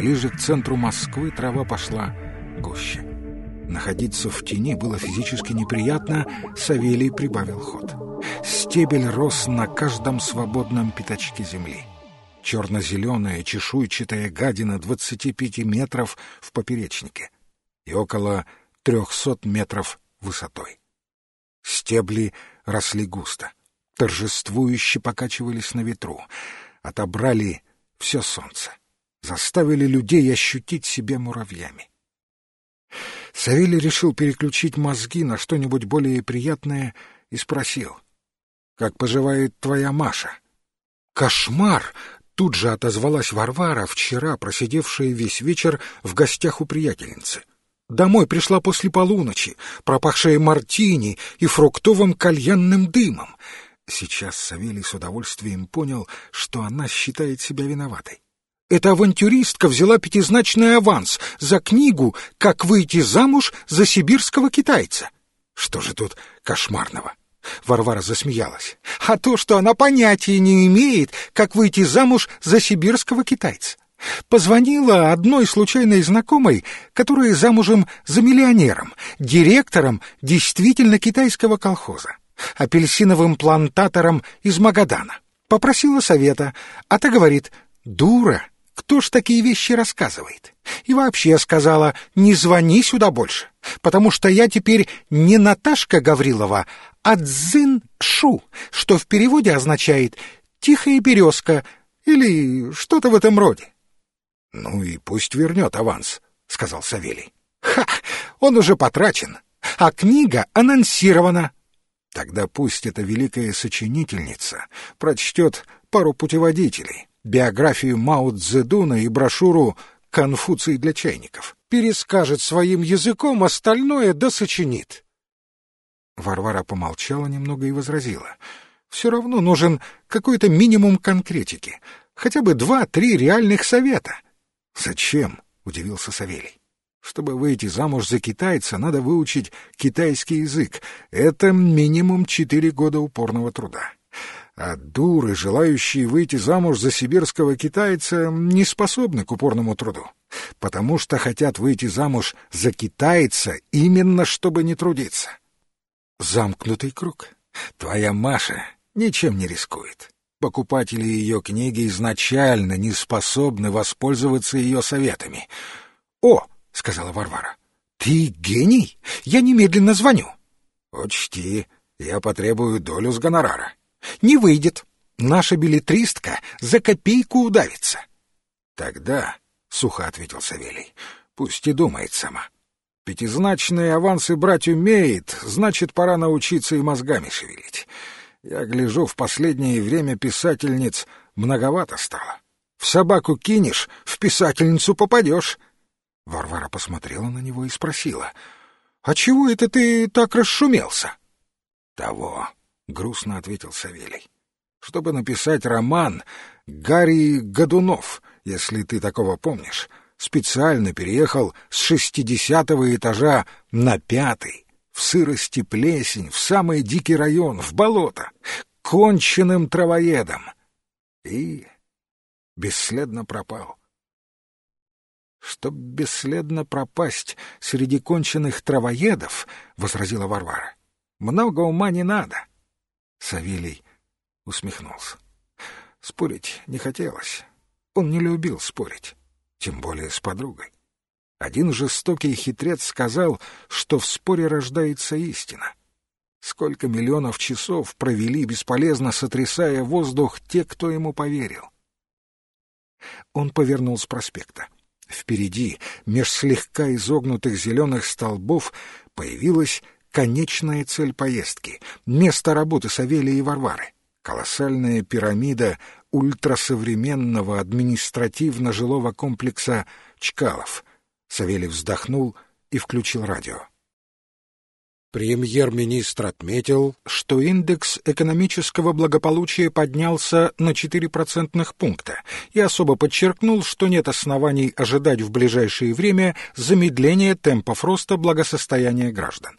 Ближе к центру Москвы трава пошла гуще. Находиться в тени было физически неприятно, Савелий прибавил ход. Стебель рос на каждом свободном пятачке земли. Черно-зеленая чешуйчатая гадина 25 метров в поперечнике и около 300 метров высотой. Стебли росли густо, торжествующе покачивались на ветру, отобрали все солнце заставили людей ощутить себя муравьями. Савелий решил переключить мозги на что-нибудь более приятное и спросил, «Как поживает твоя Маша?» «Кошмар!» — тут же отозвалась Варвара, вчера просидевшая весь вечер в гостях у приятельницы. Домой пришла после полуночи, пропахшая мартини и фруктовым кальянным дымом. Сейчас Савелий с удовольствием понял, что она считает себя виноватой. Эта авантюристка взяла пятизначный аванс за книгу «Как выйти замуж за сибирского китайца». Что же тут кошмарного? Варвара засмеялась. А то, что она понятия не имеет, как выйти замуж за сибирского китайца. Позвонила одной случайной знакомой, которая замужем за миллионером, директором действительно китайского колхоза, апельсиновым плантатором из Магадана. Попросила совета, а та говорит, дура, кто ж такие вещи рассказывает? И вообще сказала, не звони сюда больше, потому что я теперь не Наташка Гаврилова, а Цзин Шу, что в переводе означает «тихая березка» или что-то в этом роде. — Ну и пусть вернет аванс, — сказал Савелий. — Ха! Он уже потрачен, а книга анонсирована. Тогда пусть эта великая сочинительница прочтет пару путеводителей биографию Мао Цзэдуна и брошюру «Конфуций для чайников». Перескажет своим языком, остальное да сочинит. Варвара помолчала немного и возразила. «Все равно нужен какой-то минимум конкретики, хотя бы два-три реальных совета». «Зачем?» — удивился Савелий. «Чтобы выйти замуж за китайца, надо выучить китайский язык. Это минимум четыре года упорного труда а дуры, желающие выйти замуж за сибирского китайца, не способны к упорному труду, потому что хотят выйти замуж за китайца именно чтобы не трудиться. Замкнутый круг. Твоя Маша ничем не рискует. Покупатели ее книги изначально не способны воспользоваться ее советами. «О!» — сказала Варвара. «Ты гений! Я немедленно звоню!» «Учти, я потребую долю с гонорара». Не выйдет. Наша билетристка за копейку удавится. Тогда, — сухо ответил Савелий, — пусть и думает сама. Пятизначные авансы брать умеет, значит, пора научиться и мозгами шевелить. Я гляжу, в последнее время писательниц многовато стало. В собаку кинешь, в писательницу попадешь. Варвара посмотрела на него и спросила, — А чего это ты так расшумелся? — Того, грустно ответил Савелий. Чтобы написать роман, Гарри Годунов, если ты такого помнишь, специально переехал с шестидесятого этажа на пятый, в сырости плесень, в самый дикий район, в болото, конченным травоедом. И бесследно пропал. «Чтоб бесследно пропасть среди конченных травоедов, — возразила Варвара, — много ума не надо. Савелий усмехнулся. Спорить не хотелось. Он не любил спорить, тем более с подругой. Один жестокий хитрец сказал, что в споре рождается истина. Сколько миллионов часов провели, бесполезно сотрясая воздух, те, кто ему поверил. Он повернул с проспекта. Впереди, меж слегка изогнутых зеленых столбов, появилась конечная цель поездки, место работы Савелия и Варвары. Колоссальная пирамида ультрасовременного административно-жилого комплекса Чкалов. Савелий вздохнул и включил радио. Премьер-министр отметил, что индекс экономического благополучия поднялся на 4 процентных пункта и особо подчеркнул, что нет оснований ожидать в ближайшее время замедления темпов роста благосостояния граждан.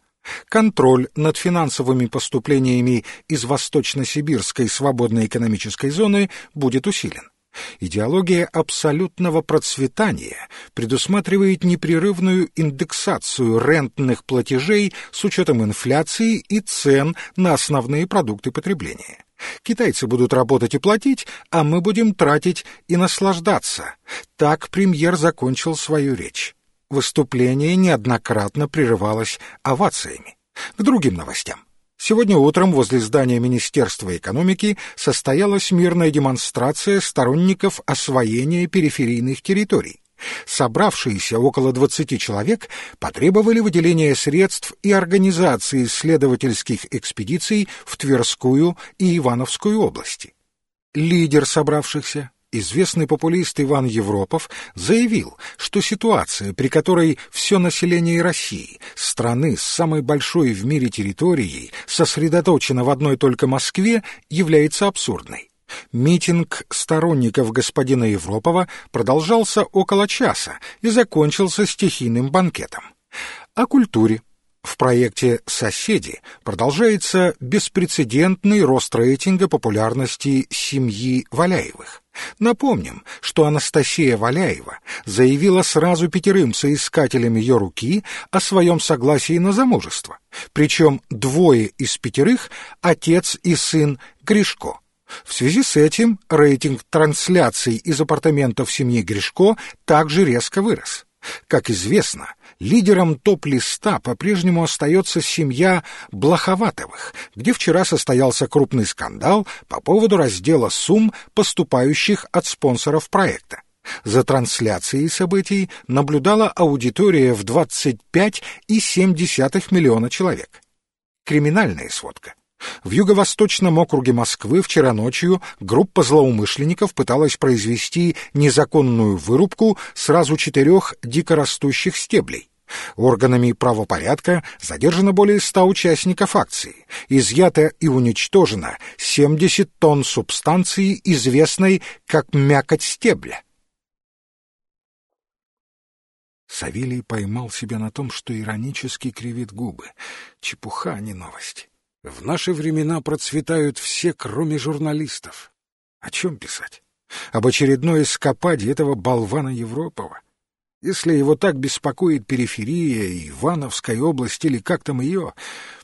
Контроль над финансовыми поступлениями из Восточно-Сибирской свободной экономической зоны будет усилен. Идеология абсолютного процветания предусматривает непрерывную индексацию рентных платежей с учетом инфляции и цен на основные продукты потребления. Китайцы будут работать и платить, а мы будем тратить и наслаждаться. Так премьер закончил свою речь. Выступление неоднократно прерывалось овациями. К другим новостям. Сегодня утром возле здания Министерства экономики состоялась мирная демонстрация сторонников освоения периферийных территорий. Собравшиеся около 20 человек потребовали выделения средств и организации исследовательских экспедиций в Тверскую и Ивановскую области. Лидер собравшихся, известный популист Иван Европов заявил, что ситуация, при которой все население России, страны с самой большой в мире территорией, сосредоточено в одной только Москве, является абсурдной. Митинг сторонников господина Европова продолжался около часа и закончился стихийным банкетом. О культуре. В проекте «Соседи» продолжается беспрецедентный рост рейтинга популярности семьи Валяевых. Напомним, что Анастасия Валяева заявила сразу пятерым соискателям ее руки о своем согласии на замужество, причем двое из пятерых — отец и сын Гришко. В связи с этим рейтинг трансляций из апартаментов семьи Гришко также резко вырос. Как известно, лидером топ-листа по-прежнему остается семья Блоховатовых, где вчера состоялся крупный скандал по поводу раздела сумм, поступающих от спонсоров проекта. За трансляцией событий наблюдала аудитория в 25,7 миллиона человек. Криминальная сводка. В юго-восточном округе Москвы вчера ночью группа злоумышленников пыталась произвести незаконную вырубку сразу четырех дикорастущих стеблей. Органами правопорядка задержано более ста участников акции. Изъято и уничтожено 70 тонн субстанции, известной как мякоть стебля. Савелий поймал себя на том, что иронически кривит губы. Чепуха, а не новость. В наши времена процветают все, кроме журналистов. О чем писать? Об очередной эскападе этого болвана Европова? Если его так беспокоит периферия, Ивановская область или как там ее,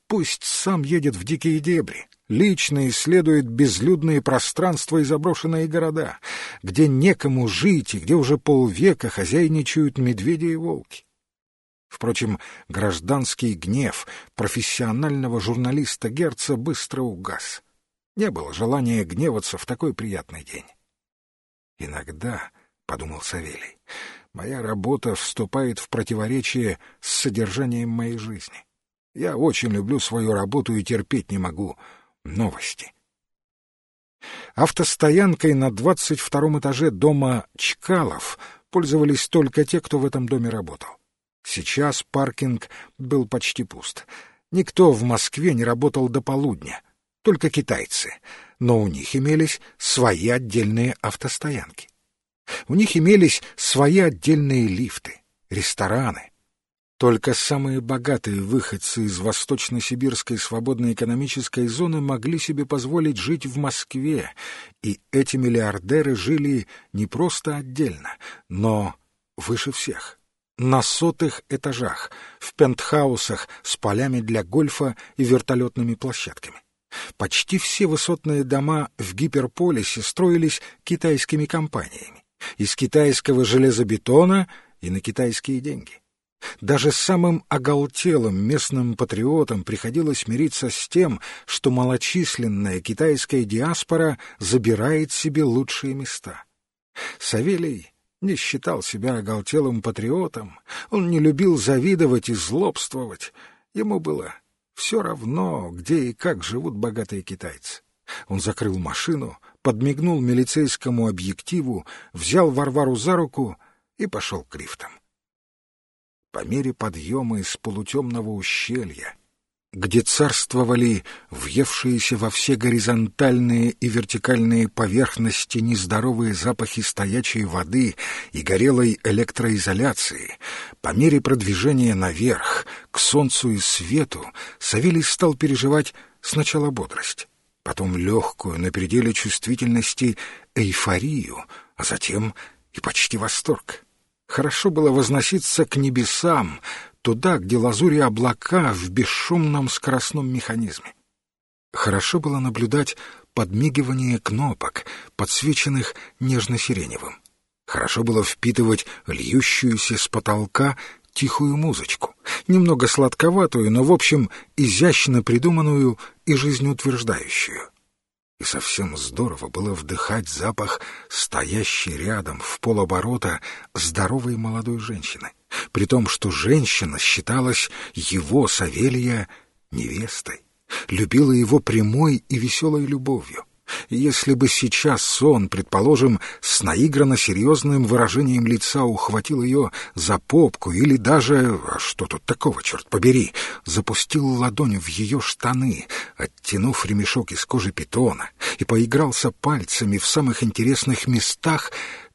пусть сам едет в дикие дебри, лично исследует безлюдные пространства и заброшенные города, где некому жить и где уже полвека хозяйничают медведи и волки. Впрочем, гражданский гнев профессионального журналиста Герца быстро угас. Не было желания гневаться в такой приятный день. «Иногда», — подумал Савелий, — «моя работа вступает в противоречие с содержанием моей жизни. Я очень люблю свою работу и терпеть не могу новости». Автостоянкой на двадцать втором этаже дома Чкалов пользовались только те, кто в этом доме работал. Сейчас паркинг был почти пуст. Никто в Москве не работал до полудня, только китайцы, но у них имелись свои отдельные автостоянки. У них имелись свои отдельные лифты, рестораны. Только самые богатые выходцы из восточно-сибирской свободной экономической зоны могли себе позволить жить в Москве, и эти миллиардеры жили не просто отдельно, но выше всех на сотых этажах, в пентхаусах с полями для гольфа и вертолетными площадками. Почти все высотные дома в гиперполисе строились китайскими компаниями, из китайского железобетона и на китайские деньги. Даже самым оголтелым местным патриотам приходилось мириться с тем, что малочисленная китайская диаспора забирает себе лучшие места. Савелий не считал себя оголтелым патриотом, он не любил завидовать и злобствовать. Ему было все равно, где и как живут богатые китайцы. Он закрыл машину, подмигнул милицейскому объективу, взял Варвару за руку и пошел к лифтам. По мере подъема из полутемного ущелья где царствовали въевшиеся во все горизонтальные и вертикальные поверхности нездоровые запахи стоячей воды и горелой электроизоляции, по мере продвижения наверх, к солнцу и свету, Савелий стал переживать сначала бодрость, потом легкую, на пределе чувствительности, эйфорию — а затем и почти восторг. Хорошо было возноситься к небесам, туда, где лазури облака в бесшумном скоростном механизме. Хорошо было наблюдать подмигивание кнопок, подсвеченных нежно-сиреневым. Хорошо было впитывать льющуюся с потолка тихую музычку, немного сладковатую, но, в общем, изящно придуманную и жизнеутверждающую. И совсем здорово было вдыхать запах стоящей рядом в полоборота здоровой молодой женщины, при том, что женщина считалась его, Савелия, невестой, любила его прямой и веселой любовью. Если бы сейчас сон, предположим, с наигранно серьезным выражением лица ухватил ее за попку или даже, а что тут такого, черт побери, запустил ладонь в ее штаны, оттянув ремешок из кожи питона, и поигрался пальцами в самых интересных местах,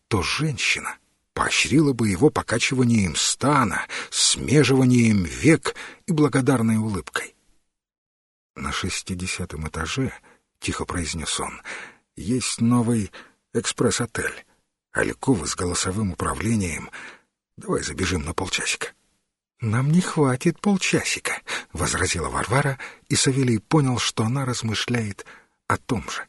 то женщина поощрила бы его покачиванием стана, смеживанием век и благодарной улыбкой. На шестидесятом этаже — тихо произнес он. «Есть новый экспресс-отель. Алькова с голосовым управлением. Давай забежим на полчасика». «Нам не хватит полчасика», — возразила Варвара, и Савелий понял, что она размышляет о том же.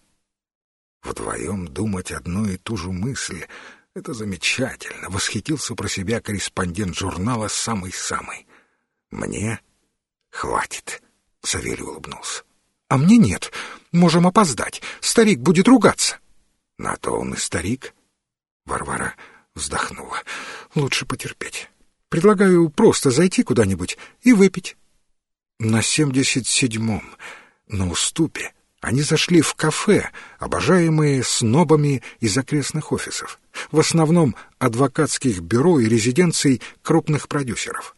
Вдвоем думать одну и ту же мысль — это замечательно, — восхитился про себя корреспондент журнала «Самый-самый». «Мне хватит», — Савелий улыбнулся. «А мне нет. Можем опоздать. Старик будет ругаться». «На то он и старик». Варвара вздохнула. «Лучше потерпеть. Предлагаю просто зайти куда-нибудь и выпить». На семьдесят седьмом, на уступе, они зашли в кафе, обожаемые снобами из окрестных офисов, в основном адвокатских бюро и резиденций крупных продюсеров.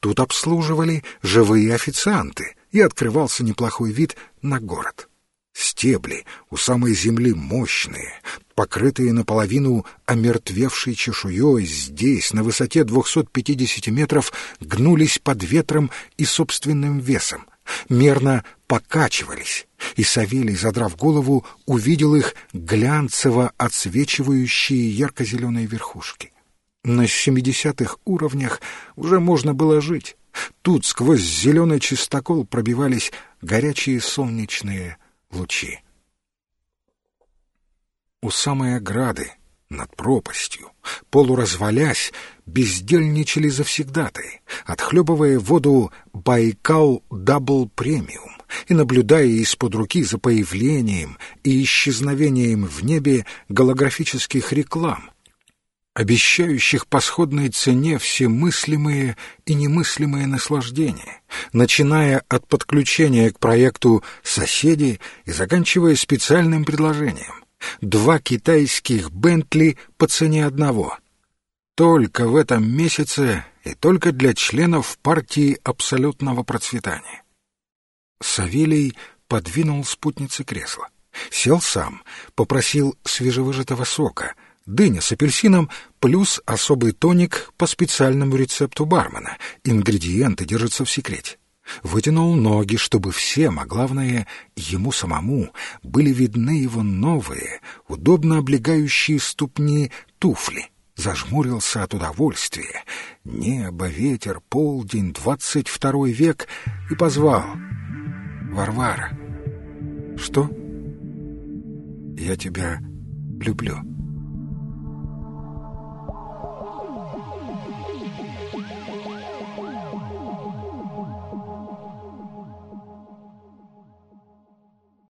Тут обслуживали живые официанты, и открывался неплохой вид на город. Стебли у самой земли мощные, покрытые наполовину омертвевшей чешуей, здесь, на высоте 250 метров, гнулись под ветром и собственным весом, мерно покачивались, и Савелий, задрав голову, увидел их глянцево отсвечивающие ярко-зеленые верхушки. На семидесятых уровнях уже можно было жить. Тут сквозь зеленый чистокол пробивались горячие солнечные лучи. У самой ограды, над пропастью, полуразвалясь, бездельничали завсегдатые, отхлебывая воду «Байкал Дабл Премиум» и наблюдая из-под руки за появлением и исчезновением в небе голографических реклам, обещающих по сходной цене все мыслимые и немыслимые наслаждения, начиная от подключения к проекту «Соседи» и заканчивая специальным предложением. Два китайских «Бентли» по цене одного. Только в этом месяце и только для членов партии абсолютного процветания. Савелий подвинул спутнице кресло. Сел сам, попросил свежевыжатого сока — дыня с апельсином плюс особый тоник по специальному рецепту бармена. Ингредиенты держатся в секрете. Вытянул ноги, чтобы всем, а главное, ему самому, были видны его новые, удобно облегающие ступни туфли. Зажмурился от удовольствия. Небо, ветер, полдень, двадцать второй век и позвал. «Варвара». «Что?» «Я тебя люблю».